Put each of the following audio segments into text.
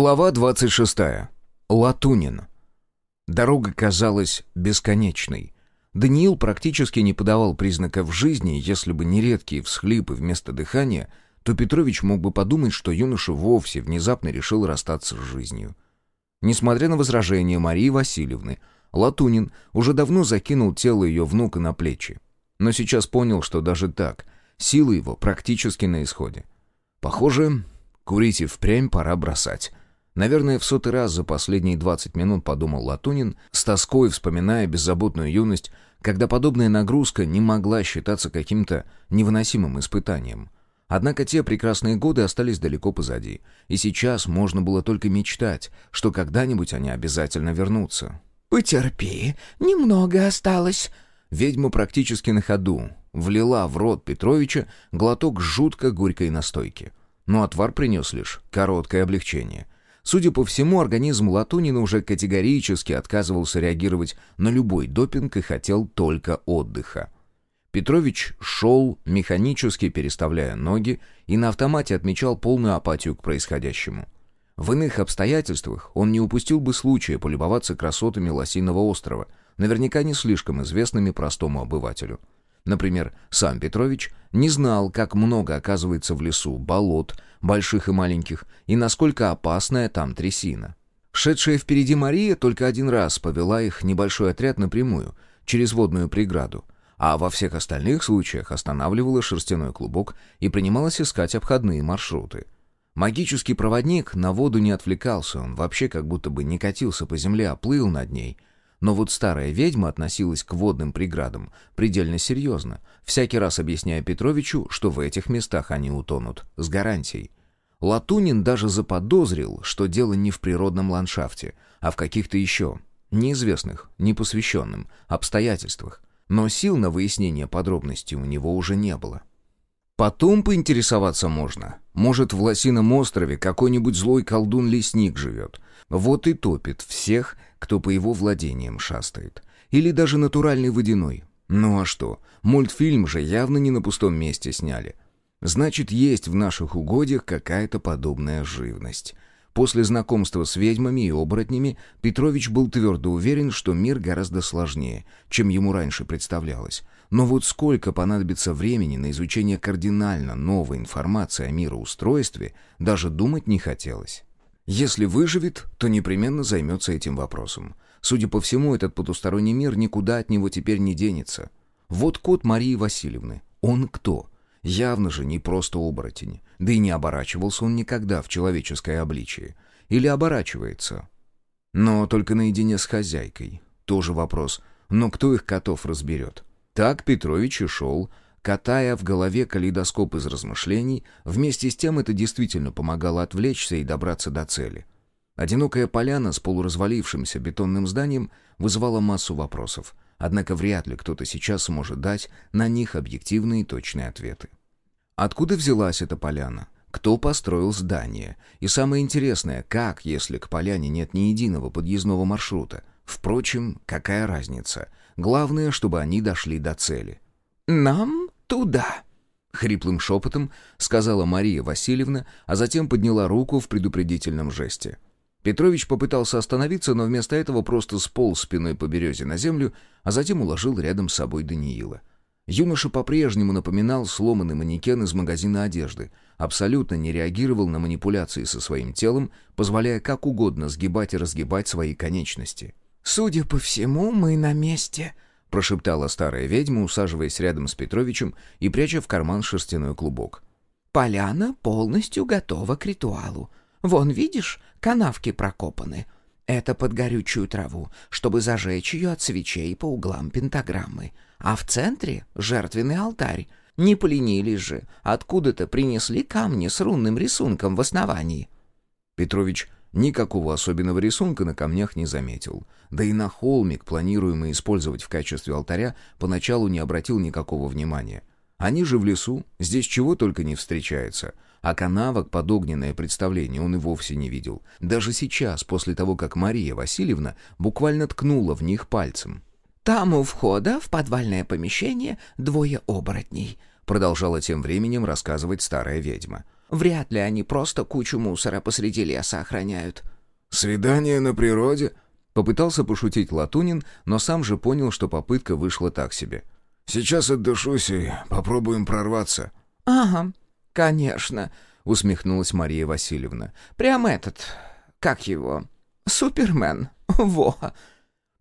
Глава 26. Латунин. Дорога казалась бесконечной. Даниил практически не подавал признаков жизни, если бы не редкие всхлипы вместо дыхания, то Петрович мог бы подумать, что юноша вовсе внезапно решил расстаться с жизнью. Несмотря на возражения Марии Васильевны, Латунин уже давно закинул тело ее внука на плечи. Но сейчас понял, что даже так, силы его практически на исходе. Похоже, курить и впрямь пора бросать. Наверное, в сотый раз за последние 20 минут подумал Латунин, с тоской вспоминая беззаботную юность, когда подобная нагрузка не могла считаться каким-то невыносимым испытанием. Однако те прекрасные годы остались далеко позади, и сейчас можно было только мечтать, что когда-нибудь они обязательно вернутся. «Потерпи, немного осталось». Ведьма практически на ходу влила в рот Петровича глоток жутко горькой настойки. Но отвар принес лишь короткое облегчение — Судя по всему, организм Латунина уже категорически отказывался реагировать на любой допинг и хотел только отдыха. Петрович шел, механически переставляя ноги, и на автомате отмечал полную апатию к происходящему. В иных обстоятельствах он не упустил бы случая полюбоваться красотами Лосиного острова, наверняка не слишком известными простому обывателю. Например, сам Петрович не знал, как много оказывается в лесу болот, больших и маленьких, и насколько опасная там трясина. Шедшая впереди Мария только один раз повела их небольшой отряд напрямую, через водную преграду, а во всех остальных случаях останавливала шерстяной клубок и принималась искать обходные маршруты. Магический проводник на воду не отвлекался, он вообще как будто бы не катился по земле, а плыл над ней — но вот старая ведьма относилась к водным преградам предельно серьезно, всякий раз объясняя Петровичу, что в этих местах они утонут, с гарантией. Латунин даже заподозрил, что дело не в природном ландшафте, а в каких-то еще, неизвестных, непосвященным, обстоятельствах. Но сил на выяснение подробностей у него уже не было. Потом поинтересоваться можно. Может, в Лосином острове какой-нибудь злой колдун-лесник живет. Вот и топит всех, кто по его владениям шастает. Или даже натуральный водяной. Ну а что, мультфильм же явно не на пустом месте сняли. Значит, есть в наших угодьях какая-то подобная живность. После знакомства с ведьмами и оборотнями Петрович был твердо уверен, что мир гораздо сложнее, чем ему раньше представлялось. Но вот сколько понадобится времени на изучение кардинально новой информации о мироустройстве, даже думать не хотелось. Если выживет, то непременно займется этим вопросом. Судя по всему, этот потусторонний мир никуда от него теперь не денется. Вот кот Марии Васильевны. Он кто? Явно же не просто оборотень. Да и не оборачивался он никогда в человеческое обличие. Или оборачивается. Но только наедине с хозяйкой. Тоже вопрос. Но кто их котов разберет? Так Петрович и шел, катая в голове калейдоскоп из размышлений, вместе с тем это действительно помогало отвлечься и добраться до цели. Одинокая поляна с полуразвалившимся бетонным зданием вызывала массу вопросов, однако вряд ли кто-то сейчас сможет дать на них объективные и точные ответы. Откуда взялась эта поляна? Кто построил здание? И самое интересное, как, если к поляне нет ни единого подъездного маршрута? Впрочем, какая разница? Главное, чтобы они дошли до цели. «Нам туда», — хриплым шепотом сказала Мария Васильевна, а затем подняла руку в предупредительном жесте. Петрович попытался остановиться, но вместо этого просто сполз спиной по березе на землю, а затем уложил рядом с собой Даниила. Юноша по-прежнему напоминал сломанный манекен из магазина одежды, абсолютно не реагировал на манипуляции со своим телом, позволяя как угодно сгибать и разгибать свои конечности. «Судя по всему, мы на месте», — прошептала старая ведьма, усаживаясь рядом с Петровичем и пряча в карман шерстяной клубок. «Поляна полностью готова к ритуалу. Вон, видишь, канавки прокопаны. Это под горючую траву, чтобы зажечь ее от свечей по углам пентаграммы. А в центре — жертвенный алтарь. Не поленились же, откуда-то принесли камни с рунным рисунком в основании». Петрович Никакого особенного рисунка на камнях не заметил. Да и на холмик, планируемый использовать в качестве алтаря, поначалу не обратил никакого внимания. Они же в лесу, здесь чего только не встречается. А канавок под огненное представление он и вовсе не видел. Даже сейчас, после того, как Мария Васильевна буквально ткнула в них пальцем. «Там у входа в подвальное помещение двое оборотней», продолжала тем временем рассказывать старая ведьма. Вряд ли они просто кучу мусора посреди леса охраняют». «Свидание на природе?» Попытался пошутить Латунин, но сам же понял, что попытка вышла так себе. «Сейчас отдышусь и попробуем прорваться». «Ага, конечно», — усмехнулась Мария Васильевна. «Прям этот... как его? Супермен. Во!»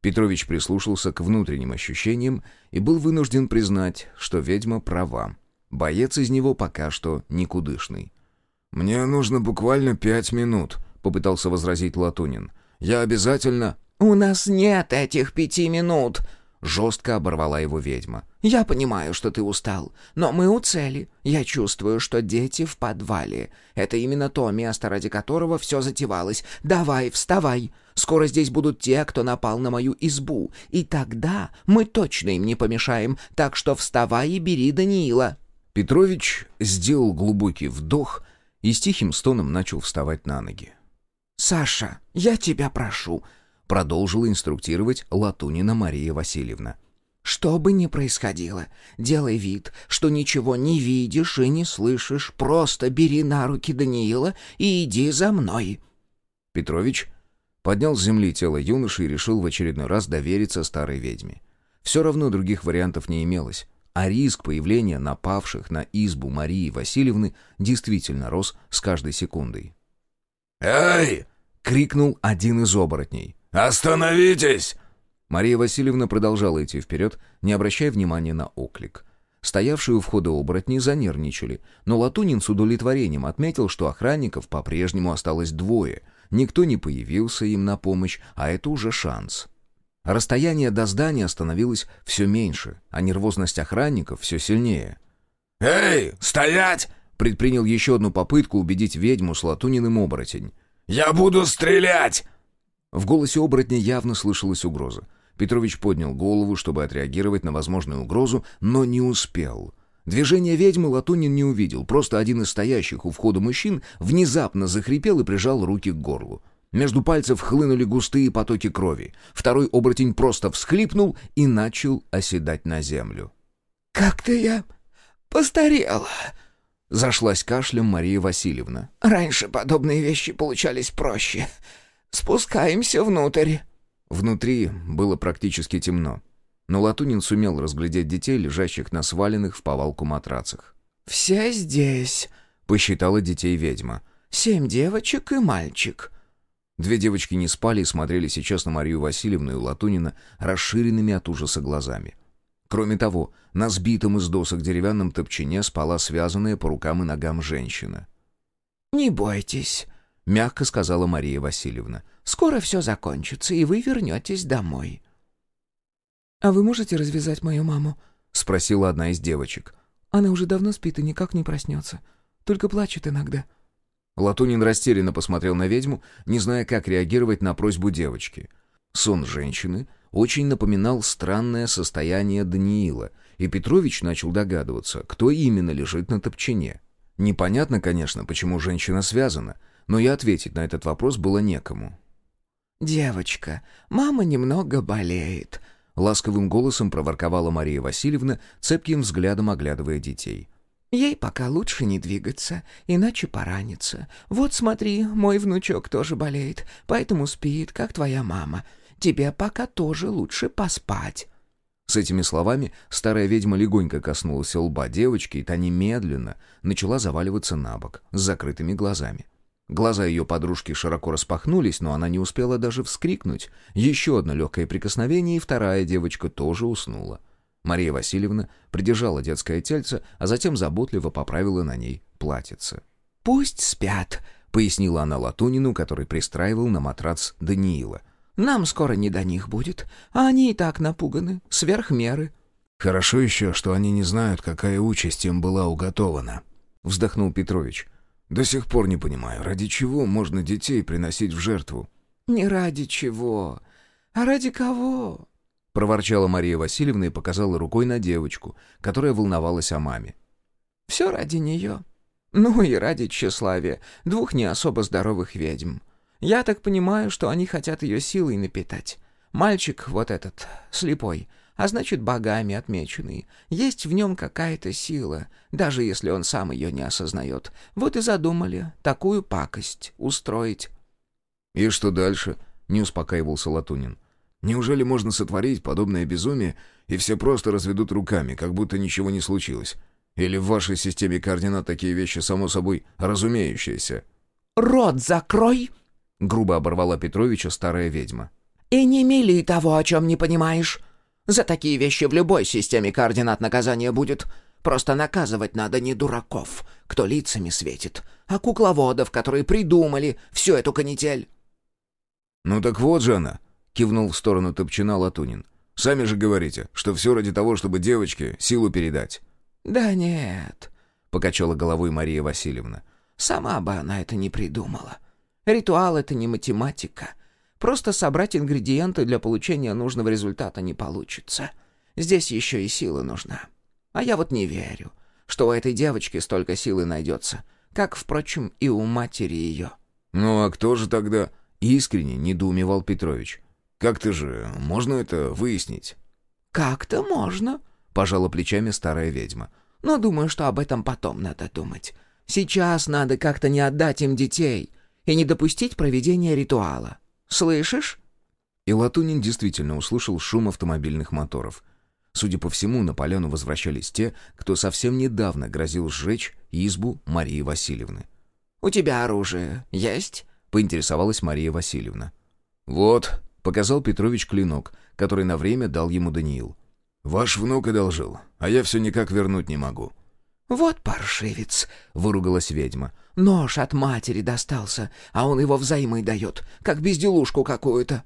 Петрович прислушался к внутренним ощущениям и был вынужден признать, что ведьма права. Боец из него пока что никудышный. «Мне нужно буквально пять минут», — попытался возразить Латунин. «Я обязательно...» «У нас нет этих пяти минут!» — жестко оборвала его ведьма. «Я понимаю, что ты устал, но мы у цели. Я чувствую, что дети в подвале. Это именно то место, ради которого все затевалось. Давай, вставай. Скоро здесь будут те, кто напал на мою избу. И тогда мы точно им не помешаем. Так что вставай и бери Даниила». Петрович сделал глубокий вдох и с тихим стоном начал вставать на ноги. «Саша, я тебя прошу, продолжила инструктировать Латунина Мария Васильевна. «Что бы ни происходило, делай вид, что ничего не видишь и не слышишь. Просто бери на руки Даниила и иди за мной». Петрович поднял с земли тело юноши и решил в очередной раз довериться старой ведьме. Все равно других вариантов не имелось, а риск появления напавших на избу Марии Васильевны действительно рос с каждой секундой. «Эй!» — крикнул один из оборотней. «Остановитесь!» Мария Васильевна продолжала идти вперед, не обращая внимания на оклик. Стоявшие у входа оборотни занервничали, но Латунин с удовлетворением отметил, что охранников по-прежнему осталось двое. Никто не появился им на помощь, а это уже шанс. Расстояние до здания становилось все меньше, а нервозность охранников все сильнее. «Эй, стоять!» предпринял еще одну попытку убедить ведьму с Латуниным оборотень. «Я буду стрелять!» В голосе оборотня явно слышалась угроза. Петрович поднял голову, чтобы отреагировать на возможную угрозу, но не успел. Движение ведьмы Латунин не увидел, просто один из стоящих у входа мужчин внезапно захрипел и прижал руки к горлу. Между пальцев хлынули густые потоки крови. Второй оборотень просто всхлипнул и начал оседать на землю. «Как-то я постарела!» Зашлась кашлем Мария Васильевна. «Раньше подобные вещи получались проще. Спускаемся внутрь». Внутри было практически темно, но Латунин сумел разглядеть детей, лежащих на сваленных в повалку матрацах. «Все здесь», — посчитала детей ведьма. «Семь девочек и мальчик». Две девочки не спали и смотрели сейчас на Марию Васильевну и Латунина расширенными от ужаса глазами. Кроме того, на сбитом из досок деревянном топчине спала связанная по рукам и ногам женщина. «Не бойтесь», — мягко сказала Мария Васильевна. «Скоро все закончится, и вы вернетесь домой». «А вы можете развязать мою маму?» — спросила одна из девочек. «Она уже давно спит и никак не проснется. Только плачет иногда». Латунин растерянно посмотрел на ведьму, не зная, как реагировать на просьбу девочки. Сон женщины очень напоминал странное состояние Даниила, и Петрович начал догадываться, кто именно лежит на топчине. Непонятно, конечно, почему женщина связана, но и ответить на этот вопрос было некому. «Девочка, мама немного болеет», — ласковым голосом проворковала Мария Васильевна, цепким взглядом оглядывая детей. «Ей пока лучше не двигаться, иначе поранится. Вот смотри, мой внучок тоже болеет, поэтому спит, как твоя мама. Тебе пока тоже лучше поспать». С этими словами старая ведьма легонько коснулась лба девочки, и та немедленно начала заваливаться на бок с закрытыми глазами. Глаза ее подружки широко распахнулись, но она не успела даже вскрикнуть. Еще одно легкое прикосновение, и вторая девочка тоже уснула. Мария Васильевна придержала детское тельце, а затем заботливо поправила на ней платьице. «Пусть спят», — пояснила она Латунину, который пристраивал на матрац Даниила. Нам скоро не до них будет, а они и так напуганы, сверх меры». «Хорошо еще, что они не знают, какая участь им была уготована», — вздохнул Петрович. «До сих пор не понимаю, ради чего можно детей приносить в жертву?» «Не ради чего, а ради кого?» — проворчала Мария Васильевна и показала рукой на девочку, которая волновалась о маме. «Все ради нее. Ну и ради тщеславия двух не особо здоровых ведьм. Я так понимаю, что они хотят ее силой напитать. Мальчик вот этот, слепой, а значит, богами отмеченный. Есть в нем какая-то сила, даже если он сам ее не осознает. Вот и задумали такую пакость устроить». «И что дальше?» — не успокаивался Латунин. «Неужели можно сотворить подобное безумие, и все просто разведут руками, как будто ничего не случилось? Или в вашей системе координат такие вещи, само собой, разумеющиеся?» «Рот закрой!» — грубо оборвала Петровича старая ведьма. «И не мели того, о чем не понимаешь. За такие вещи в любой системе координат наказания будет. Просто наказывать надо не дураков, кто лицами светит, а кукловодов, которые придумали всю эту канитель». «Ну так вот же она!» — кивнул в сторону Топчина Латунин. «Сами же говорите, что все ради того, чтобы девочке силу передать». «Да нет», — покачала головой Мария Васильевна. «Сама бы она это не придумала. Ритуал — это не математика. Просто собрать ингредиенты для получения нужного результата не получится. Здесь еще и сила нужна. А я вот не верю, что у этой девочки столько силы найдется, как, впрочем, и у матери ее». «Ну а кто же тогда?» — искренне недоумевал Петрович. «Как-то же можно это выяснить?» «Как-то можно», — пожала плечами старая ведьма. «Но думаю, что об этом потом надо думать. Сейчас надо как-то не отдать им детей и не допустить проведения ритуала. Слышишь?» И Латунин действительно услышал шум автомобильных моторов. Судя по всему, на поляну возвращались те, кто совсем недавно грозил сжечь избу Марии Васильевны. «У тебя оружие есть?» — поинтересовалась Мария Васильевна. «Вот», — показал Петрович клинок, который на время дал ему Даниил. «Ваш внук одолжил, а я все никак вернуть не могу». «Вот паршивец!» — выругалась ведьма. «Нож от матери достался, а он его взаймы дает, как безделушку какую-то».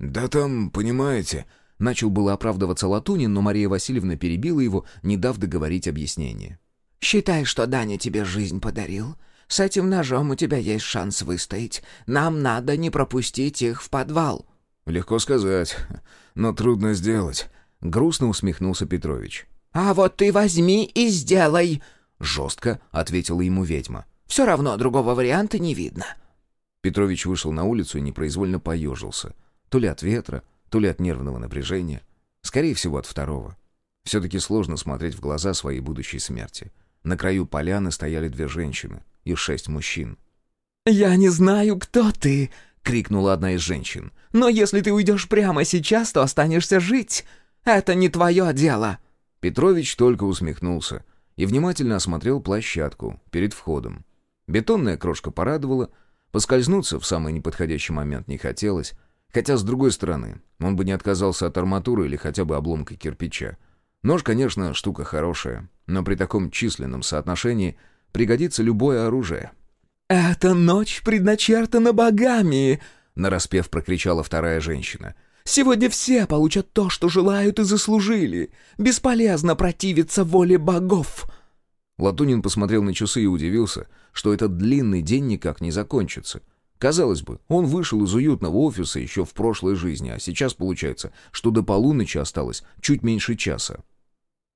«Да там, понимаете...» Начал было оправдываться Латунин, но Мария Васильевна перебила его, не дав договорить объяснение. «Считай, что Даня тебе жизнь подарил. С этим ножом у тебя есть шанс выстоять. Нам надо не пропустить их в подвал». «Легко сказать, но трудно сделать», — грустно усмехнулся Петрович. «А вот ты возьми и сделай!» — жестко ответила ему ведьма. «Все равно другого варианта не видно». Петрович вышел на улицу и непроизвольно поежился. То ли от ветра, то ли от нервного напряжения. Скорее всего, от второго. Все-таки сложно смотреть в глаза своей будущей смерти. На краю поляны стояли две женщины и шесть мужчин. «Я не знаю, кто ты!» — крикнула одна из женщин. «Но если ты уйдешь прямо сейчас, то останешься жить. Это не твое дело!» Петрович только усмехнулся и внимательно осмотрел площадку перед входом. Бетонная крошка порадовала, поскользнуться в самый неподходящий момент не хотелось, хотя, с другой стороны, он бы не отказался от арматуры или хотя бы обломка кирпича. Нож, конечно, штука хорошая, но при таком численном соотношении пригодится любое оружие. «Эта ночь предначертана богами!» — нараспев прокричала вторая женщина. «Сегодня все получат то, что желают и заслужили. Бесполезно противиться воле богов!» Латунин посмотрел на часы и удивился, что этот длинный день никак не закончится. Казалось бы, он вышел из уютного офиса еще в прошлой жизни, а сейчас получается, что до полуночи осталось чуть меньше часа.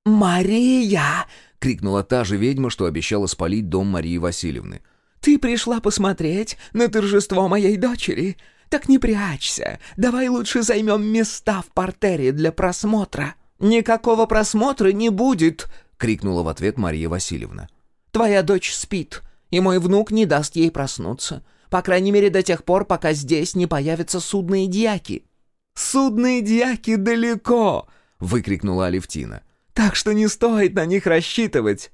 «Мария!» — крикнула та же ведьма, что обещала спалить дом Марии Васильевны. «Ты пришла посмотреть на торжество моей дочери? Так не прячься. Давай лучше займем места в портере для просмотра». «Никакого просмотра не будет!» — крикнула в ответ Мария Васильевна. «Твоя дочь спит, и мой внук не даст ей проснуться. По крайней мере, до тех пор, пока здесь не появятся судные дьяки». «Судные дьяки далеко!» — выкрикнула Алевтина так что не стоит на них рассчитывать».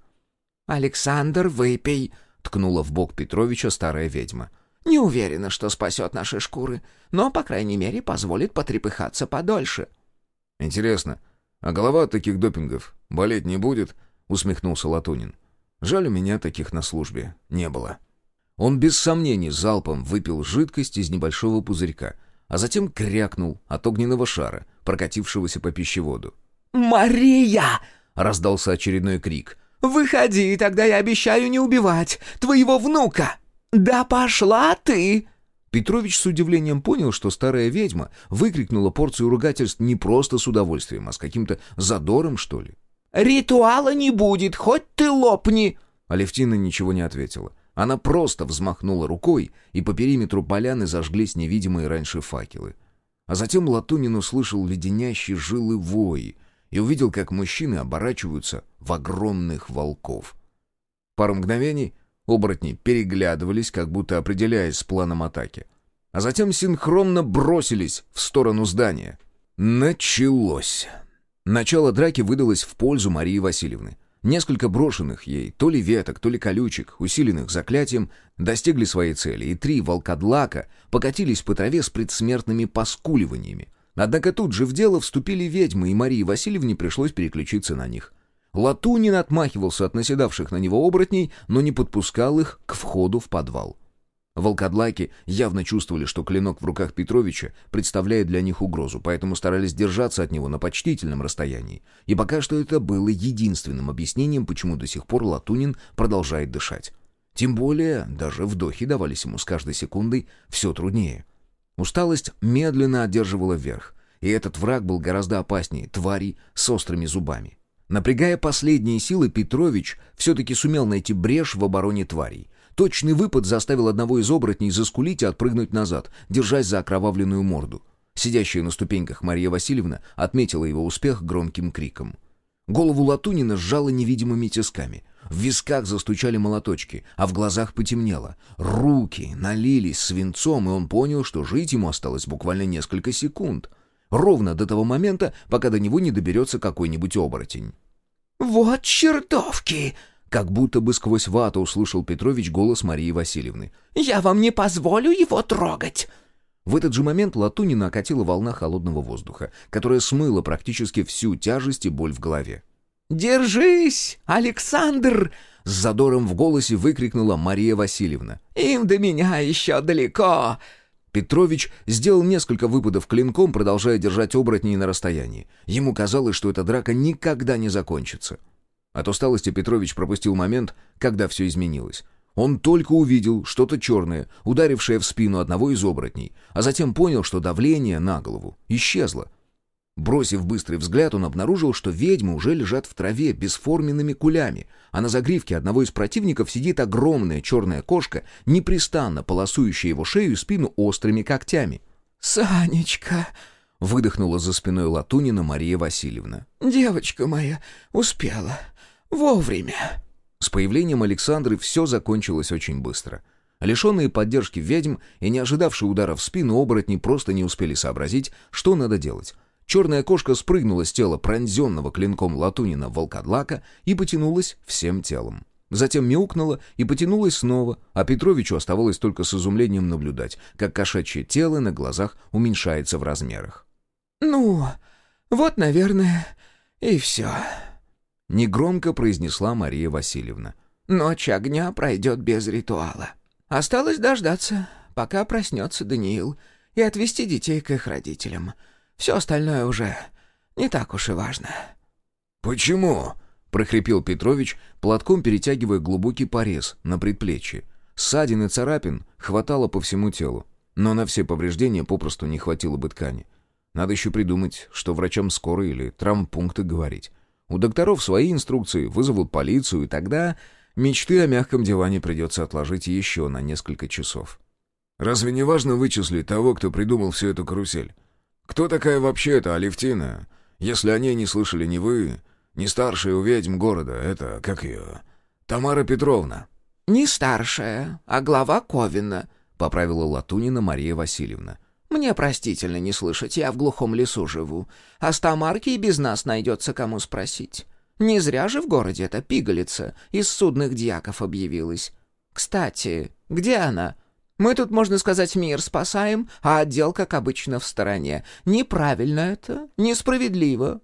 «Александр, выпей», — ткнула в бок Петровича старая ведьма. «Не уверена, что спасет наши шкуры, но, по крайней мере, позволит потрепыхаться подольше». «Интересно, а голова от таких допингов болеть не будет?» — усмехнулся Латунин. «Жаль, у меня таких на службе не было». Он без сомнений залпом выпил жидкость из небольшого пузырька, а затем крякнул от огненного шара, прокатившегося по пищеводу. «Мария!» — раздался очередной крик. «Выходи, тогда я обещаю не убивать твоего внука!» «Да пошла ты!» Петрович с удивлением понял, что старая ведьма выкрикнула порцию ругательств не просто с удовольствием, а с каким-то задором, что ли. «Ритуала не будет, хоть ты лопни!» Алевтина ничего не ответила. Она просто взмахнула рукой, и по периметру поляны зажглись невидимые раньше факелы. А затем Латунин услышал леденящий жилы вой и увидел, как мужчины оборачиваются в огромных волков. Пару мгновений оборотни переглядывались, как будто определяясь с планом атаки. А затем синхронно бросились в сторону здания. Началось. Начало драки выдалось в пользу Марии Васильевны. Несколько брошенных ей то ли веток, то ли колючек, усиленных заклятием, достигли своей цели, и три волкодлака покатились по траве с предсмертными поскуливаниями. Однако тут же в дело вступили ведьмы, и Марии Васильевне пришлось переключиться на них. Латунин отмахивался от наседавших на него оборотней, но не подпускал их к входу в подвал. Волкодлаки явно чувствовали, что клинок в руках Петровича представляет для них угрозу, поэтому старались держаться от него на почтительном расстоянии. И пока что это было единственным объяснением, почему до сих пор Латунин продолжает дышать. Тем более, даже вдохи давались ему с каждой секундой все труднее. Усталость медленно одерживала верх, и этот враг был гораздо опаснее тварей с острыми зубами. Напрягая последние силы, Петрович все-таки сумел найти брешь в обороне тварей. Точный выпад заставил одного из оборотней заскулить и отпрыгнуть назад, держась за окровавленную морду. Сидящая на ступеньках Мария Васильевна отметила его успех громким криком. Голову Латунина сжало невидимыми тисками. В висках застучали молоточки, а в глазах потемнело. Руки налились свинцом, и он понял, что жить ему осталось буквально несколько секунд. Ровно до того момента, пока до него не доберется какой-нибудь оборотень. «Вот чертовки!» Как будто бы сквозь вату услышал Петрович голос Марии Васильевны. «Я вам не позволю его трогать!» В этот же момент Латунина окатила волна холодного воздуха, которая смыла практически всю тяжесть и боль в голове. «Держись, Александр!» С задором в голосе выкрикнула Мария Васильевна. «Им до меня еще далеко!» Петрович сделал несколько выпадов клинком, продолжая держать оборотней на расстоянии. Ему казалось, что эта драка никогда не закончится. От усталости Петрович пропустил момент, когда все изменилось. Он только увидел что-то черное, ударившее в спину одного из оборотней, а затем понял, что давление на голову исчезло. Бросив быстрый взгляд, он обнаружил, что ведьмы уже лежат в траве бесформенными кулями, а на загривке одного из противников сидит огромная черная кошка, непрестанно полосующая его шею и спину острыми когтями. «Санечка!» — выдохнула за спиной Латунина Мария Васильевна. «Девочка моя успела. Вовремя. С появлением Александры все закончилось очень быстро. Лишенные поддержки ведьм и не ожидавшие удара в спину оборотни просто не успели сообразить, что надо делать. Черная кошка спрыгнула с тела пронзенного клинком Латунина волкодлака и потянулась всем телом. Затем мяукнула и потянулась снова, а Петровичу оставалось только с изумлением наблюдать, как кошачье тело на глазах уменьшается в размерах. «Ну, вот, наверное, и все», негромко произнесла Мария Васильевна. «Ночь огня пройдет без ритуала. Осталось дождаться, пока проснется Даниил, и отвезти детей к их родителям. Все остальное уже не так уж и важно». «Почему?» — прохрипел Петрович, платком перетягивая глубокий порез на предплечье. Ссадин и царапин хватало по всему телу, но на все повреждения попросту не хватило бы ткани. Надо еще придумать, что врачам скорой или травмпункта говорить. У докторов свои инструкции, вызовут полицию, и тогда мечты о мягком диване придется отложить еще на несколько часов. Разве не важно вычислить того, кто придумал всю эту карусель? Кто такая вообще эта Алевтина? Если о ней не слышали ни вы, ни старшая у ведьм города, это, как ее, Тамара Петровна. «Не старшая, а глава Ковина», — поправила Латунина Мария Васильевна. Мне простительно не слышать, я в глухом лесу живу. А с Тамарки и без нас найдется кому спросить. Не зря же в городе эта пигалица из судных дьяков объявилась. Кстати, где она? Мы тут, можно сказать, мир спасаем, а отдел, как обычно, в стороне. Неправильно это, несправедливо.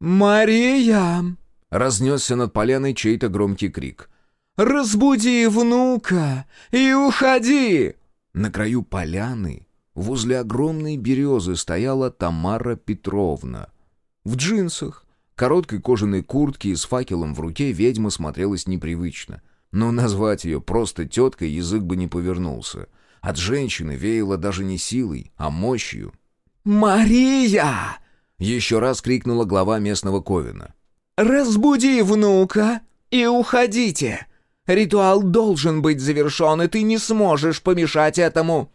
«Мария!» — разнесся над поляной чей-то громкий крик. «Разбуди внука и уходи!» На краю поляны Возле огромной березы стояла Тамара Петровна. В джинсах, короткой кожаной куртке и с факелом в руке ведьма смотрелась непривычно. Но назвать ее просто теткой язык бы не повернулся. От женщины веяло даже не силой, а мощью. «Мария!» — еще раз крикнула глава местного Ковина. «Разбуди внука и уходите! Ритуал должен быть завершен, и ты не сможешь помешать этому!»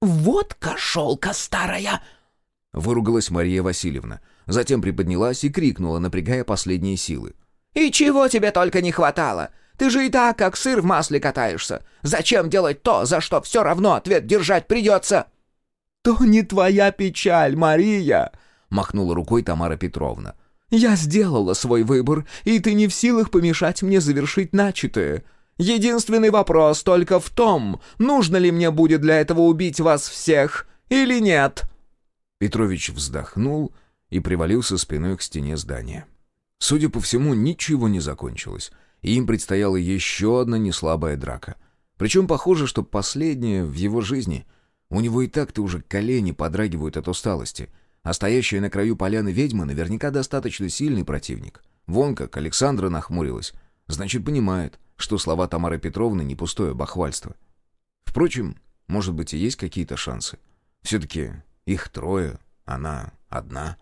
«Вот кошелка старая!» выругалась Мария Васильевна. Затем приподнялась и крикнула, напрягая последние силы. «И чего тебе только не хватало? Ты же и так, как сыр в масле катаешься. Зачем делать то, за что все равно ответ держать придется?» «То не твоя печаль, Мария!» — махнула рукой Тамара Петровна. «Я сделала свой выбор, и ты не в силах помешать мне завершить начатое. Единственный вопрос только в том, нужно ли мне будет для этого убить вас всех или нет». Петрович вздохнул и привалился спиной к стене здания. Судя по всему, ничего не закончилось, и им предстояла еще одна неслабая драка. Причем похоже, что последняя в его жизни. У него и так-то уже колени подрагивают от усталости, а стоящая на краю поляны ведьма наверняка достаточно сильный противник. Вон как Александра нахмурилась. Значит, понимает, что слова Тамары Петровны не пустое бахвальство. Впрочем, может быть и есть какие-то шансы. Все-таки их трое, она одна.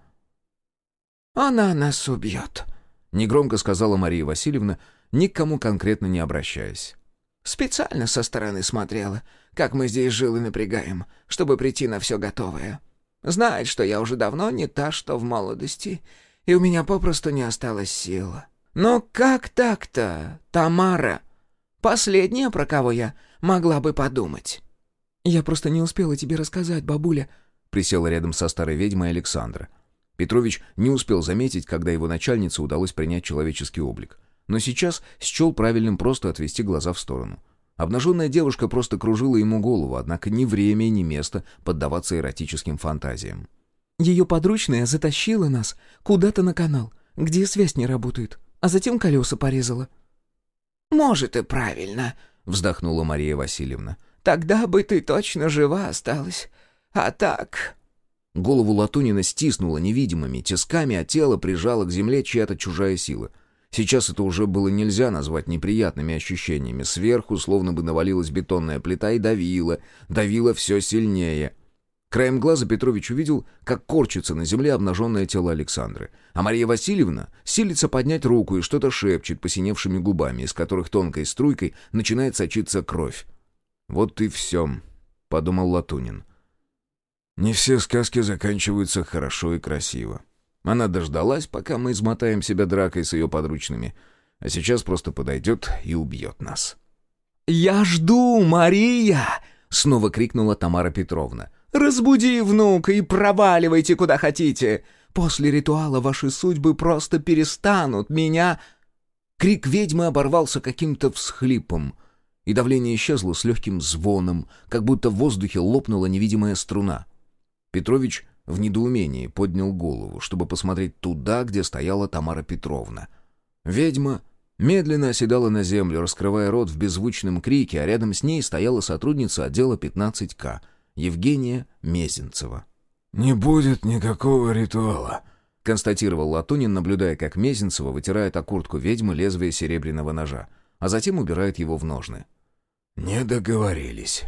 «Она нас убьет», — негромко сказала Мария Васильевна, ни к кому конкретно не обращаясь. «Специально со стороны смотрела, как мы здесь жилы напрягаем, чтобы прийти на все готовое. Знает, что я уже давно не та, что в молодости, и у меня попросту не осталось сил. Но как так-то, Тамара? Последняя, про кого я могла бы подумать». «Я просто не успела тебе рассказать, бабуля», — присела рядом со старой ведьмой Александра. Петрович не успел заметить, когда его начальнице удалось принять человеческий облик. Но сейчас счел правильным просто отвести глаза в сторону. Обнаженная девушка просто кружила ему голову, однако ни время, ни место поддаваться эротическим фантазиям. «Ее подручная затащила нас куда-то на канал, где связь не работает, а затем колеса порезала». «Может, и правильно», — вздохнула Мария Васильевна. «Тогда бы ты точно жива осталась. А так...» Голову Латунина стиснуло невидимыми тисками, а тело прижало к земле чья-то чужая сила. Сейчас это уже было нельзя назвать неприятными ощущениями. Сверху словно бы навалилась бетонная плита и давила, давила все сильнее. Краем глаза Петрович увидел, как корчится на земле обнаженное тело Александры. А Мария Васильевна силится поднять руку и что-то шепчет посиневшими губами, из которых тонкой струйкой начинает сочиться кровь. «Вот и все», — подумал Латунин. Не все сказки заканчиваются хорошо и красиво. Она дождалась, пока мы измотаем себя дракой с ее подручными, а сейчас просто подойдет и убьет нас. «Я жду, Мария!» — снова крикнула Тамара Петровна. «Разбуди внука и проваливайте куда хотите! После ритуала ваши судьбы просто перестанут меня...» Крик ведьмы оборвался каким-то всхлипом, и давление исчезло с легким звоном, как будто в воздухе лопнула невидимая струна. Петрович в недоумении поднял голову, чтобы посмотреть туда, где стояла Тамара Петровна. Ведьма медленно оседала на землю, раскрывая рот в беззвучном крике, а рядом с ней стояла сотрудница отдела 15К, Евгения Мезенцева. «Не будет никакого ритуала», — констатировал Латунин, наблюдая, как Мезенцева вытирает о куртку ведьмы лезвие серебряного ножа, а затем убирает его в ножны. «Не договорились.